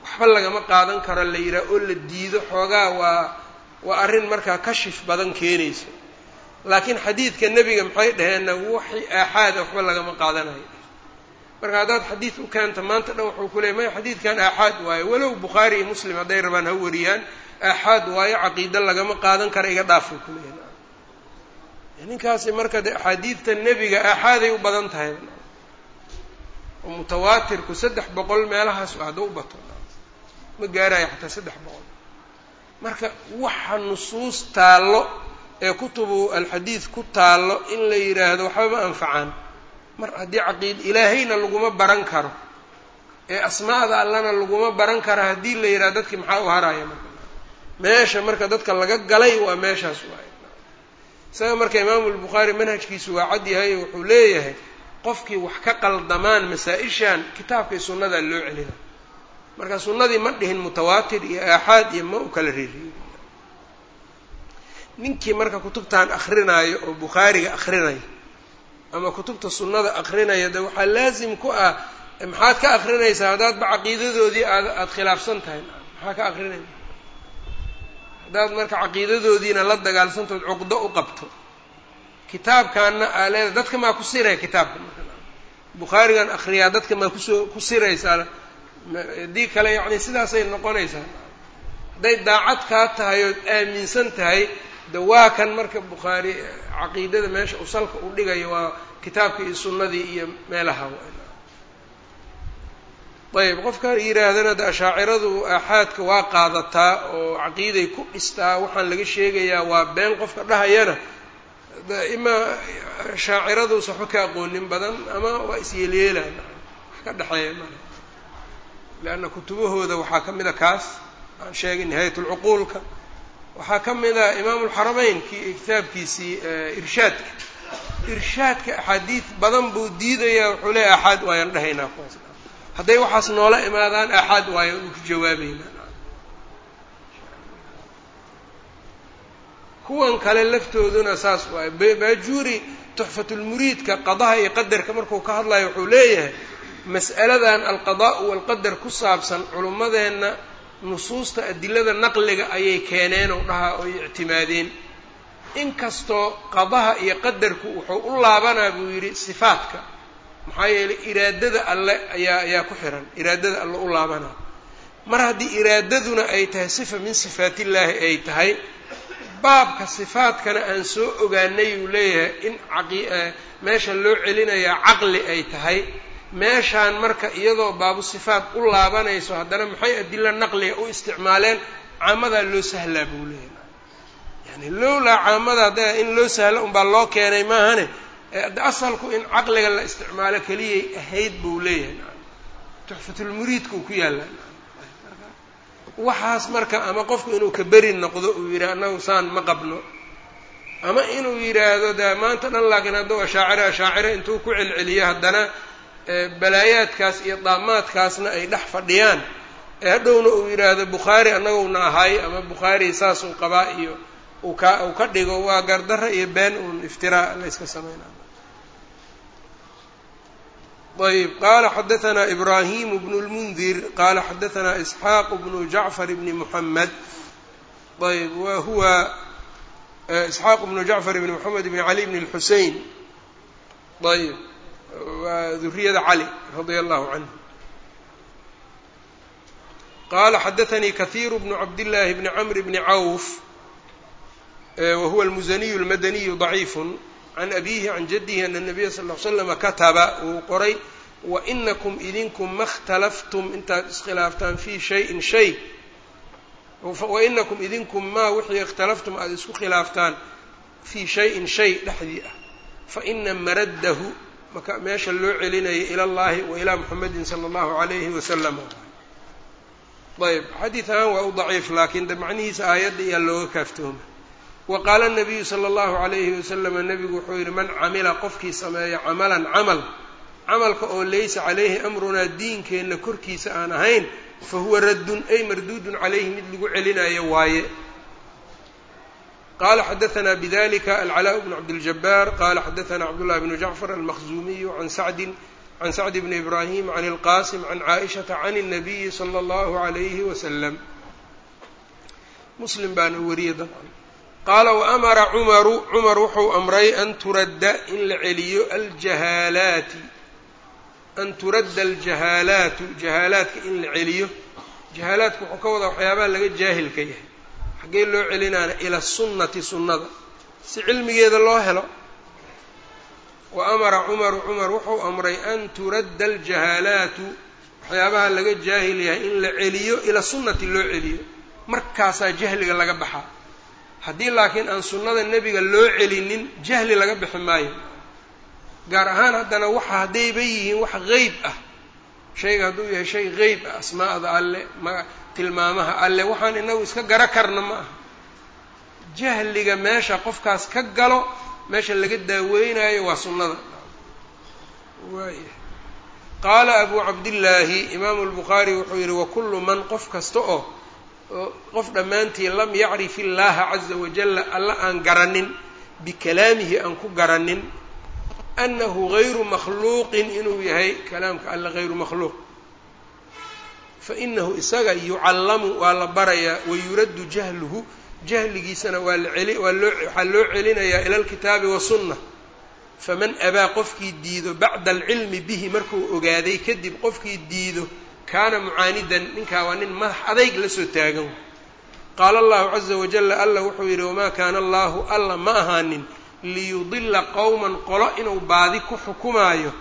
[SPEAKER 1] waxba lagama qaadan karo la yidhaha oo la diido. Xoogaa waa waa arrin markaa kashif badan keenayso laakiin xadiidka nebiga maxay dhaheenna waxi aaxaada waxba lagama qaadanayo marka haddaad xadiid u keento maanta dhan wuxuu ku leeyay maya xadiidkan aaxaad waayo walow bukhaari iyo muslim hadday rabaan ha wariyaan aaxaad waayo caqiido lagama qaadan kara iga dhaafay kuleeyahy ninkaasi marka de axaadiidta nebiga aaxaaday u badan tahay. Oo mutawaatirku saddex boqol meelahaas hadda u bato. Ma gaarayo xataa saddex boqol marka waxa nusuus taallo ee kutubu alxadiid ku taallo in la yidhaahdo waxbama anfacaan. Mar haddii caqiid ilaahayna laguma baran karo ee asmaa'da allana laguma baran karo haddii la yidhahdo dadkii maxaa u haraya marka? Meesha marka dadka laga galay waa meeshaas waay isaga marka imaamu lbukhaari manhajkiisu waa cad yahay wuxuu leeyahay qofkii wax ka qaldamaan masaa-ishan kitaabkay sunnadaa loo celina marka sunnadii ma dhihin mutawaatir iyo aaxaad iyo ma u kala reeriyo ninkii marka kutubtan akrinaayo oo bukhaariga akrinaya ama kutubta sunnada akrinaya de waxaa laasim ku ah maxaad ka akrinaysaa haddaadba caqiidadoodii aad aada khilaafsan tahay. Maxaa ka akrinaysa haddaad marka caqiidadoodiina la dagaalsantood cuqdo u qabto. Kitaabkaana aa leeda dadka maa ku siraya kitaabka marka? Bukhaarigan akriyaa dadka maa ku soo ku siraysaa haddii kale yacni sidaasay noqonaysaa hadday daacad kaa tahay ood aaminsan tahay de waa kan marka bukhaari caqiidada meesha uu salka u dhigayo waa kitaabkii iyo sunnadii iyo meelaha ayb qofka yidhaahdana de ashaaciradu aaxaadka waa qaadataa oo caqiiday ku dhistaa waxaan laga sheegayaa waa been qofka dhahayana imaa shaaciraduusa waxba ka aqoonin badan ama waa isyeelyeelaan wax ka dhexeeya male leanna kutubahooda waxaa ka mida kaas aan sheegay nihaayat lcuquulka waxaa ka mida imaamu lxarameyn ki kitaabkiisii irshaadka irshaadka axaadiid badan buu diidayaa wuxuu leeya axaad waayaan dhahaynaa kuwaas hadday waxaas noola imaadaan aaxaad waayo uu ku jawaabeynaa kuwan kale laftooduna saas waayo baajuuri tuxfatulmuriidka qadaha iyo qadarka markuu ka hadlayo wuxuu leeyahay mas'aladan alqadaa'u walqadar ku saabsan culummadeenna nusuusta adilada naqliga ayay keeneen oo dhahaa oy ictimaadeen. Inkastoo qadaha iyo qadarku wuxuu u laabanaa buu yidhi sifaadka. Maxaa yeelay iraadada alle ayaa ayaa ku xiran. Iraadada alle u laabanaa. Mar haddii iraadaduna ay tahay sifa min sifaatillaahi ay tahay baabka sifaadkana aan soo ogaanay uu leeyahay in meesha loo celinayaa caqli ay tahay meeshaan marka iyadoo baabu sifaat u laabanayso haddana maxay adilo naqliga u isticmaaleen? Caamadaa loo sahlaa buu leeyahay. Yani lowlaa caamada hadda in loo sahlo unbaa loo keenay maahane asalku in caqliga la isticmaalo keliyay ahayd buu leeyahay. Tuxfatulmuriidkuu ku yaalla waxaas marka ama qofku inuu ka beri noqdo uu yidhi annagu saan ma qabno. Ama inuu yidhaahdo de maanta dhan laakiin hadduu ashaacire ashaacire intuu ku celceliyo haddana balaayaadkaas iyo daamaadkaasna ay dhex fadhiyaan. Ee hadhowna uu yidhaahdo bukhaari annaguna ahay ama bukhaari saasuu qabaa iyo uu ka uu ka dhigo waa gardarra iyo been uun iftiraa layska yska sameynay qaala qala xadaanaa ibraahim bnu lmundir qaala xadaanaa isxaaq bnu jacfar bni muxamed ayb wa huwa e, isxaaq bnu jacfar bni moxamed bni cali bni lxusein ayb waa duriyada cali radia allahu canhu qaala xadaanii kahiiru bnu cabdillaahi bni camri bni cawf wahuwa almusaniyu almadaniyu daciifun can abiihi can jadihi ana nabiya sal l slama kataba wuu qoray wainakum idinkum ma khtalaftum intaad iskhilaaftaan fii shayin shay wainakum idinkum maa wixii ikhtalaftum aada isku khilaaftaan fii shayin shay dhexdii ah faina maraddahu meesha loo celinaya ila اllahi wa ilaa muxamedin salى اllahu alayhi wasalam ayb xadiid ahaan waa u daciif laakiin de macnihiisa aayadda iyaa looga kaaftooma wa qaala nabiyu sala allahu calayhi wasalama nebigu wuxuu yidhi man camila qofkii sameeya camalan camal camalka oo laysa calayhi amrunaa diinkeenna korkiisa aan ahayn fa huwa raddun ay marduudun calayhi mid lagu celinayo waaye qala xadaثna bidalika alcalaaء bnu cabdiljabaar qala xadaثna cabdullahi bnu jacfar almaqzumiyu can sacdin can sacd bni ibrahim can اlqasim can caaishaةa can الnabiyi slى اllahu عalayhi wasalam muslim baana wariyay dabcan qaala waamara cumaru cumar wuxuu amray an turadda in la celiyo aljahaalaati an turadda aljahaalaatu jahaalaadka in la celiyo jahaalaadka wuxuu ka wadaa waxyaabaha laga jaahilka yahay xaggee loo celinaana ila sunnati sunnada. Si cilmigeeda loo helo wa amara cumaru cumar wuxuu amray an turadda aljahaalaatu. Waxyaabaha laga jaahil yahay in la celiyo ila sunnati loo celiyo. Markaasaa jahliga laga baxaa. Haddii laakiin aan sunnada nebiga loo celinin jahli laga bixi maayo. Gaar ahaan haddana waxa haddayba yihiin wax qeyb ah. Shayga hadduu yahay shay qeyb ah asmaa'da alle ma tilmaamaha. Alle waxaan inagu iska gara karna ma aha. Jahliga meesha qofkaas ka galo meesha laga daaweynayo waa sunnada. Waaya qaala abuu cabdillaahi imaamu lbukhaari wuxuu yidhi wakullu man qof kasta oo qof dhammaantii lam yacrif illaaha caza wajalla alla aan garanin bikalaamihi aan ku garanin annahu gayru makhluuqin inuu yahay kalaamka alle gayru makhluuq fainahu isaga yucallamu waa la barayaa wayuraddu jahluhu jahligiisana waa waxaa loo celinayaa ila alkitaabi wasunna faman abaa qofkii diido bacda alcilmi bihi markuu ogaaday kadib qofkii diido kaana mucaanidan ninkaa waa nin madax adayg la soo taagan. Qaala allahu caza wajalla alla wuxuu yidhi wamaa kaana allaahu alla ma ahaanin liyudila qowman qolo inuu baadi ku xukumaayo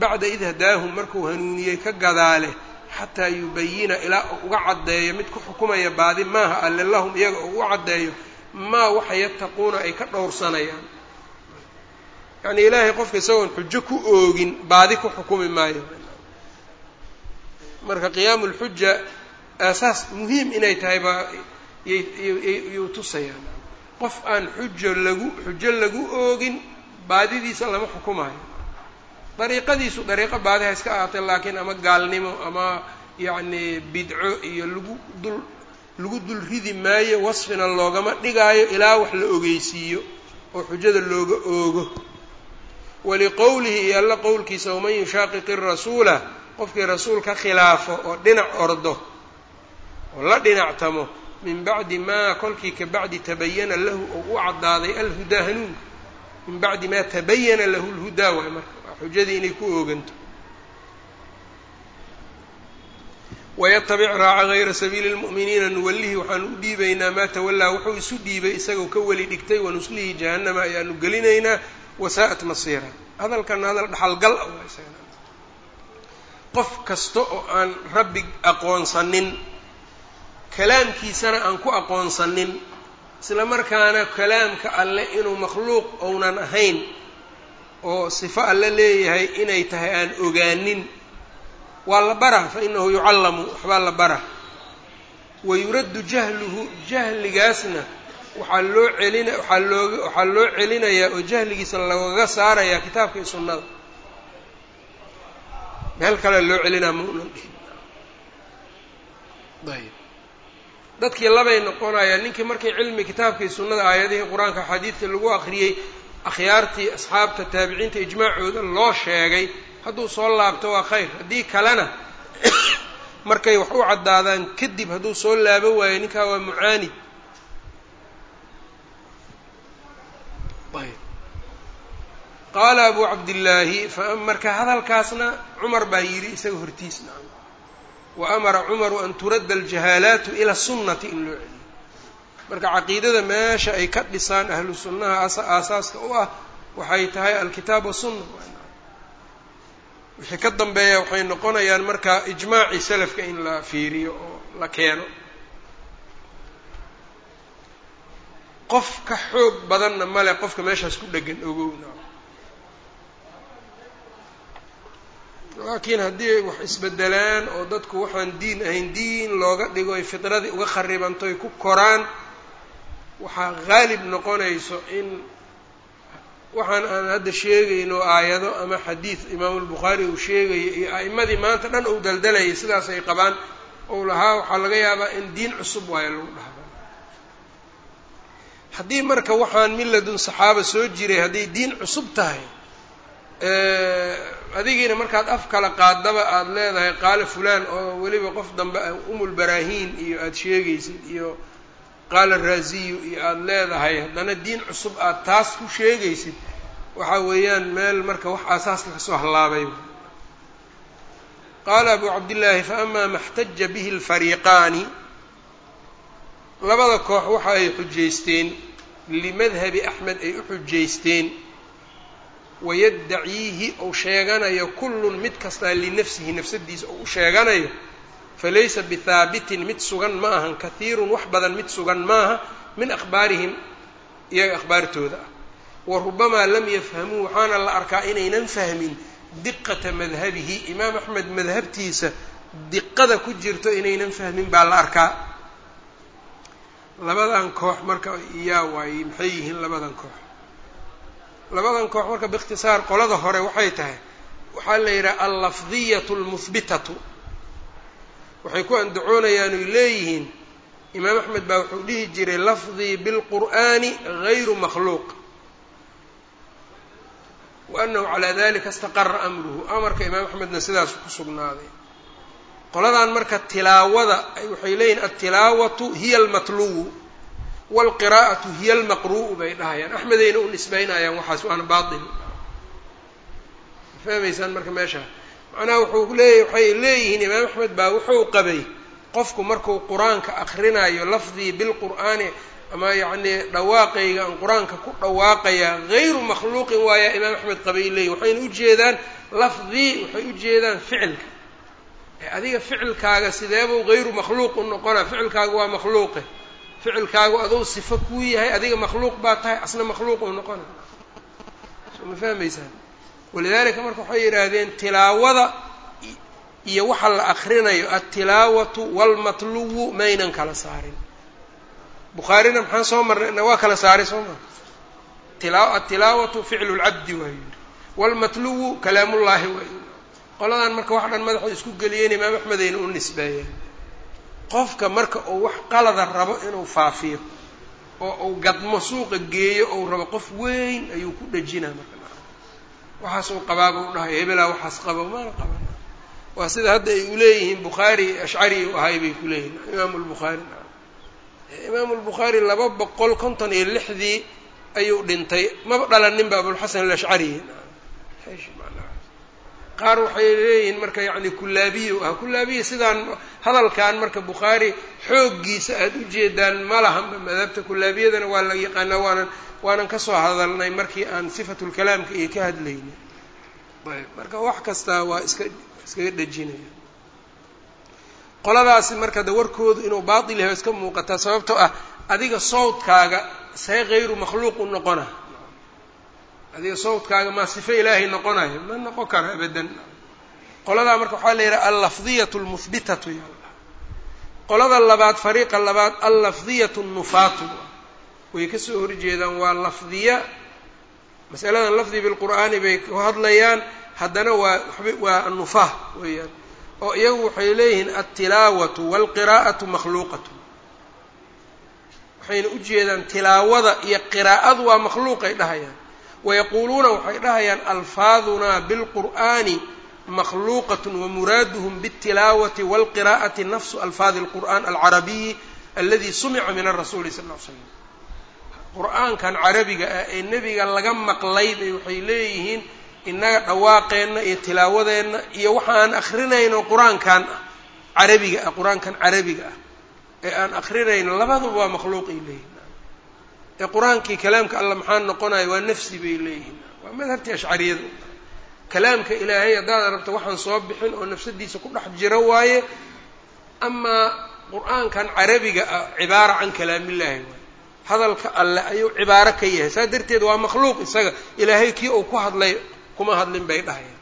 [SPEAKER 1] bacda id hadaahum markuu hanuuniyey ka gadaale xataa yubayina ilaa uga caddeeyo mid ku xukumaya baadi maaha alle lahum iyaga oo uga caddeeyo maa waxa yattaquuna ay ka dhowrsanayaan. Yacnii ilaahay qofka isagoon xujo ku oogin baadi ku xukumi maayo. Marka qiyaamu lxuja aasaas muhiim inay tahay baa yuu tusayaan. Qof aan xujo lagu xujo lagu oogin baadidiisa lama xukumaayo dariiqadiisu dariiqo baadiha iska ahaatay laakiin ama gaalnimo ama yacnii bidco iyo lagu dul lagu dul ridi maayo wasfina loogama dhigaayo ilaa wax la ogeysiiyo oo xujada looga oogo. Waliqowlihi iyo alla qowlkiisa waman yushaaqiqi rasuula qofkii rasuulka khilaafo oo dhinac ordo oo la dhinactamo min bacdi maa kolkii ka bacdi tabayana lahu oo u caddaaday alhudaa hanuunka min bacdi maa tabayana lahu lhudaa waay marka xujadii inay ku ooganto. Wayatabic raaca gayra sabiili lmu'miniina nuwallihi waxaanu u dhiibaynaa maa tawallaa wuxuu isu dhiibay isagoo ka weli dhigtay wanuslihi jahannama ayaanu gelinaynaa wasaa'at masiira. Hadalkana hadal dhaxalgal ah waa isaga. Qof kasta oo aan rabbi aqoonsanin kalaamkiisana aan ku aqoonsanin isla markaana kalaamka alle inuu makhluuq ounan ahayn oo sifo alle leeyahay inay tahay aan ogaanin waa la baraa fa inahu yucallamu waxbaa la baraa. Wa yuraddu jahluhu jahligaasna waxaa loo celina waxaa looga waxaa loo celinayaa oo jahligiisa loogaga saarayaa kitaabka iyo sunnada. Meel kale loo celinaa ma unan dhihin. Ayb dadkii labay noqonayaan ninkii markii cilmi kitaabkii sunnada aayadihii qur'aanka axaadiidta lagu akhriyey akhyaartii asxaabta taabiciinta ijmaacooda loo sheegay hadduu soo laabto waa khayr. Haddii kalena markay wax u caddaadaan kadib hadduu soo laabo waayo ninkaa waa mucaanid qaala abu cabdillaahi marka hadalkaasna cumar baa yidhi isaga hortiisna wa amara cumaru an turadda aljahaalaatu ila sunnati in loo celiyo marka caqiidada meesha ay ka dhisaan ahlu sunnaha aasaaska u ah waxay tahay alkitaab wasunna wixii ka dambeeya waxay noqonayaan marka ijmaacii salafka in la fiiriyo oo la keeno. Qof ka xoog badanna male qofka meeshaas ku dhegan ogowna laakiin haddii ay wax isbedelaan oo dadku waxaan diin ahayn diin looga dhigo ay fitradii uga kharibanto ay ku koraan waxaa qaalib noqonayso in waxaan aan hadda sheegayno aayado ama xadiid imaamulbukhaari uu sheegayo iyo a'imadii maanta dhan uu daldalayay sidaas ay qabaan. Ou lahaa waxaa laga yaabaa in diin cusub waayo lagu dhahdo haddii marka waxaan miladun saxaaba soo jiray hadday diin cusub tahay adigiina markaad af kala qaadaba aada leedahay qaala fulaan oo weliba qof dambe umulbaraahiin iyo aada sheegaysid iyo qaala raaziyu iyo aada leedahay haddana diin cusub aada taas ku sheegaysid waxa weeyaan meel marka wax aasaaska ka soo hallaabay qaala abu cabdillaahi faama ma xtaja bihi alfariiqaani labada koox waxa ay xujaysteen limadhabi axmed ay u xujaysteen wayaddaciihi ou sheeganayo kullun mid kastaa linafsihi nafsadiisa ou u sheeganayo falaysa bihaabitin mid sugan ma ahan kahiirun wax badan mid sugan maaha min akhbaarihim iyaga akhbaartooda wa rubamaa lam yafhamuu waxaana la arkaa inaynan fahmin diqata madhabihi imaam axmed madhabtiisa diqada ku jirto inaynan fahmin baa la arkaa labadan koox marka yaa waayey maxay yihiin labadan koox labadan koox marka biikhtisaar qolada hore waxay tahay waxaa la yidhaha allafdiyatu almuhbitatu waxay ku andacoonayaan oy leeyihiin imaam axmed baa wuxuu dhihi jiray lafdii bilqur'aani gayru makhluuq. Wa anahu calaa dalika istaqara amruhu. Amarka imaam axmedna sidaas ku sugnaaday. Qoladan marka tilaawada waxay leeyihiin altilaawatu hiya almatluwu waalqiraa'atu hiya almaqru'u bay dhahayaan. Axmedayna u nisbaynayaan waxaas waana baatil. Fahmaysaan marka meesha macnaha wuxuu leeya waxay leeyihiin imaam axmed baa wuxuu qabay qofku markuu qur'aanka akrinayo lafdii bilqur'aani ama yacnii dhawaaqayga aan qur'aanka ku dhawaaqayaa gayru makhluuqin waayaa imaam axmed qabay leeyihiin waxayna ujeedaan lafdii waxay ujeedaan ficilka. Adiga ficilkaaga sideebuu gayru makhluuq u noqonaa ficilkaagu waa makhluuqe. Ficilkaagu aduu sifo kuu yahay adiga makhluuq baa tahay asna makhluuq u noqona. Soo ma fahmaysaan walidaalika marka waxay yidhaahdeen tilaawada iyo waxa la akrinayo altilaawatu waalmatluwu maynan kala saarin. Bukhaarina maxaan soo marnay? Waa kala saaray soo maa tila atilaawatu ficlu lcabdi waa yidhi. Waalmatluwu kalaamullaahi waa yidhi. Qoladan marka wax dhan madaxood isku geliyeen imaam axmedayna u nisbeeyeen qofka marka uu wax qalada rabo inuu faafiyo oo uu gadmo suuqa geeyo ou rabo qof weyn ayuu ku dhejinaa marka waxaas uu qabaaba u dhahay hebelaa waxaas qaba maana qaban waa sida hadda ay uleeyihiin bukhaari ashcari u ahay bay ku leeyihiin imaamu lbukhaari imaamu lbukhaari laba boqol konton iyo lixdii ayuu dhintay. Maba dhalaninba abulxasan alashcari qaar waxay leeyihiin marka yacni kullaabiya ah kullaabiya sidaan hadalkan marka bukhaari xooggiisa aada u jeedaan ma lahanba madhabta kullaabiyadana waa la yaqaanaa waanan waanan ka soo hadalnay markii aan sifatulkalaamka iyo ka hadlaynay. Ayb marka wax kastaa waa iska iskaga dhejinaya. Qoladaasi marka de warkoodu inuu baatil yahay iska muuqataa sababtoo ah adiga sawdkaaga see hayru makhluuq u noqona adiga sawdkaaga maa sifo ilaahay noqonayo. Ma noqon karo abadan. Qoladaa marka waxaa la yidhaha allafdiyatu lmuhbitatu qolada labaad fariiqa labaad allafdiyatu nufaatu way ka soo horjeedaan waa lafdiya. Masaladan lafdi bilqur'aani bay ku hadlayaan. Haddana waa waa annufaah weeyaan. Oo iyagu waxay leeyihiin altilaawatu walqiraa'atu makhluuqatu. Waxayna u jeedaan tilaawada iyo qiraa'adu waa makhluuqay dhahayaan wayaquuluuna waxay dhahayaan alfaadunaa bilqur'aani makhluuqat wamuraaduhum bاtilaawati wاlqira'ati nafsu alfaadi اlqur'an alcarabiyi aladi sumica min arasuuli sal l slam qur'aankan carabiga ah ee nebiga laga maqlay bay waxay leeyihiin innaga dhawaaqeenna iyo tilaawadeenna iyo waxa aan akrinayno qur-aankan ah carabiga ah qur-aankan carabiga ah ee aan akrinayno labaduba waa makhluuqay leeyihin ee qur'aankii kalaamka alla maxaa noqonayo waa nafsi bay leeyihiin. Waa madhabtii ashcariyada kalaamka ilaahay haddaad rabto waxaan soo bixin oo nafsadiisa ku dhex jiro waaye amaa qur'aankan carabiga ah cibaara can kalaamillaahi waay hadalka alle ayuu cibaaro ka yahay. Saas darteed waa makhluuq isaga. Ilaahay kii uu ku hadlay kuma hadlin bay dhahayaan.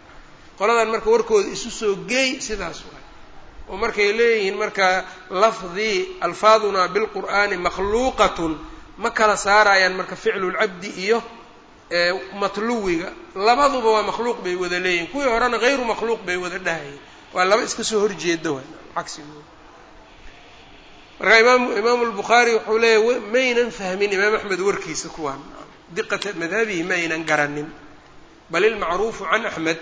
[SPEAKER 1] Qoladan marka warkooda isu soo geey sidaas waay oo markay leeyihiin marka lafdii alfaadunaa bilqur'aani makhluuqatun ma kala saarayaan marka ficlulcabdi iyo matluwiga. Labaduba waa makhluuq bay wada leeyihiin kuwii horena hayru makhluuq bay wada dhahayeen waa laba iska soo horjeeda waay cagsigooda marka imaam imaamu lbukhaari wuxuu leeyahy maynan fahmin imaam axmed warkiisa kuwaan. Diqata madhabihi maynan garanin. Bal ilmacruufu can axmed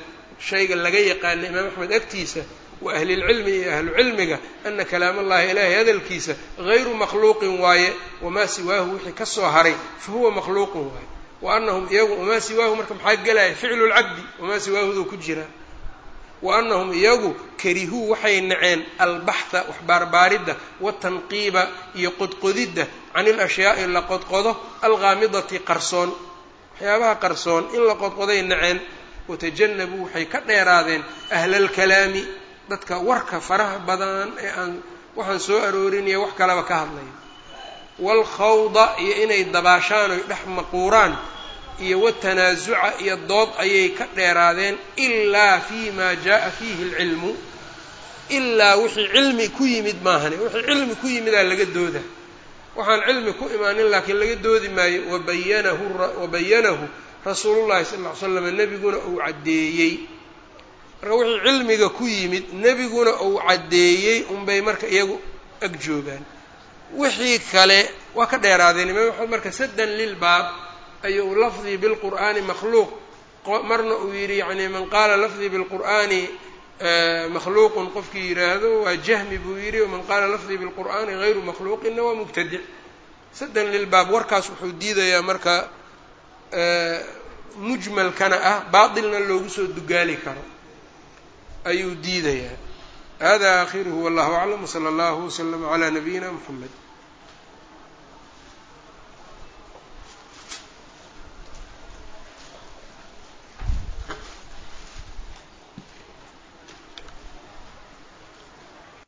[SPEAKER 1] shayga laga yaqaana imaam axmed agtiisa wa ahli lcilmi iyo ahlu cilmiga ana kalaam allahi ilaahay hadalkiisa hayru makhluuqin waaye wamaa siwaahu wixii ka soo haray fa huwa makhluuqun waaye wa anahum iyagu wamaa siwaahu marka maxaa gelaya ficlu lcabdi wamaa siwaahuduu ku jira wa anahum iyagu karihuu waxay naceen albaxha waxbaarbaaridda watanqiiba iyo qodqodidda can ilashyaai la qodqodo alghaamidati qarsoon waxyaabaha qarsoon in la qodqoday naceen watajanabuu waxay ka dheeraadeen ahla alkalaami dadka warka faraha badan ee aan waxaan soo aroorinaya wax kalaba ka hadlaya waalkhawda iyo inay dabaashaan oy dhex maquuraan iyo watanaasuca iyo dood ayay ka dheeraadeen ilaa fi ma jaa fiihi alcilmu ilaa wixii cilmi ku yimid maahane wixii cilmi ku yimidaa laga dooda. Waxaan cilmi ku imaanin laakiin laga doodi maayo wabayanahu wabayanahu rasuulullahi sal ll slam nebiguna uu caddeeyey marka wixii cilmiga ku yimid nebiguna uu caddeeyey unbay marka iyagu ag joogaan. Wixii kale waa ka dheeraadeen imaam axmed marka saddan lilbaab ayuu lafdii bilqur'aani makhluuq marna uu yidhi yani man qaala lafdii bilqur'aani makhluuqun qofkii yidhaahdo waa jahmi buu yidhi waman qaala lafdii bilqur'aani hayru makhluuqinna waa mubtadic saddan lilbaab warkaas wuxuu diidayaa marka mujmalkana ah baatilna loogu soo dugaali karo ayuu diidayaa. Hada akhiruhu wallahu aclam wsala allahu wslama calaa nabiyina mxamed